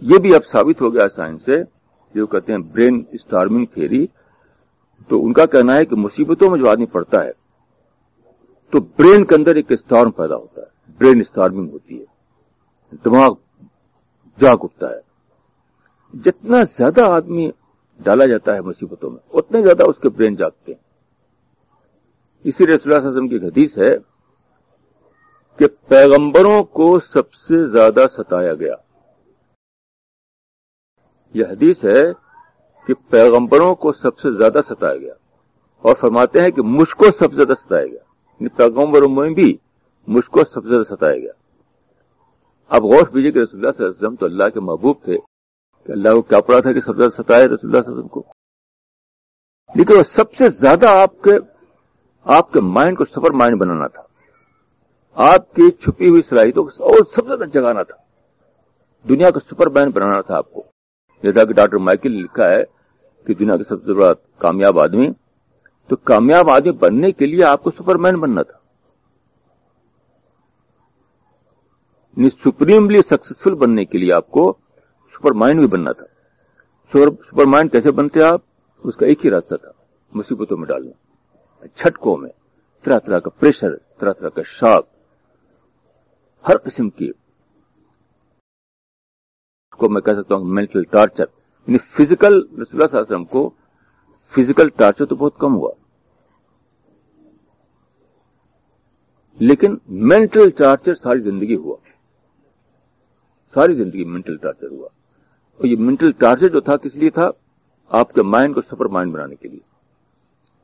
یہ بھی اب ثابت ہو گیا سائنس سے، جو کہتے ہیں برین اسٹارمنگ تھیری تو ان کا کہنا ہے کہ مصیبتوں میں جو آدمی پڑتا ہے، تو برین کے اندر ایک اسٹارم پیدا ہوتا ہے، برین اسٹارمنگ ہوتی ہے، دماغ جاگ اٹھتا ہے۔ جتنا زیادہ آدمی ڈالا جاتا ہے مصیبتوں میں، اتنے زیادہ اس کے برین جاگتے ہیں۔ اسی لیے صلی اللہ علیہ وسلم کی حدیث ہے کہ پیغمبروں کو سب سے زیادہ ستایا گیا۔ یہ حدیث ہے کہ پیغمبروں کو سب سے زیادہ ستایا گیا اور فرماتے ہیں کہ مجھ کو سب سے زیادہ ستایا گیا یعنی پیغمبروں میں بھی مجھ کو سب سے زیادہ ستایا گیا۔ اب غوث بیجے کہ رسول اللہ صلی اللہ علیہ وسلم تو اللہ کے محبوب تھے، کہ اللہ کو کیا پڑا تھا کہ سب سے زیادہ ستائے رسول اللہ صلی اللہ علیہ وسلم کو؟ لیکن وہ سب سے زیادہ آپ کے آپ کے مائنڈ کو سفر مائنڈ بنانا تھا۔ آپ کی چھپی ہوئی صلاحیتوں کو اور سب سے زیادہ جگانا تھا۔ دنیا کا سپر مین بنانا تھا آپ کو۔ جیسا کہ ڈاکٹر مائیکل نے لکھا ہے کہ دنیا کا سب سے بڑا کامیاب آدمی تو کامیاب آدمی بننے کے لیے آپ کو سپر مین بننا تھا۔ یعنی سپریملی سکسیسفل بننے کے لیے آپ کو سپر مائنڈ بھی بننا تھا۔ سپر مائنڈ کیسے بنتے آپ؟ اس کا ایک ہی راستہ تھا، مصیبتوں میں ڈالنا۔ چھٹکوں میں، طرح طرح کا پریشر، طرح طرح کا شاک، ہر قسم کی کو میں کہہ سکتا ہوں مینٹل ٹارچر یعنی فزیکل رسول اللہ صلی اللہ علیہ وسلم کو فزیکل ٹارچر تو بہت کم ہوا۔ لیکن مینٹل ٹارچر ساری زندگی ہوا۔ ساری زندگی مینٹل ٹارچر ہوا۔ اور یہ مینٹل ٹارچر جو تھا کس لیے تھا؟ آپ کے مائنڈ کو سپر مائنڈ بنانے کے لیے۔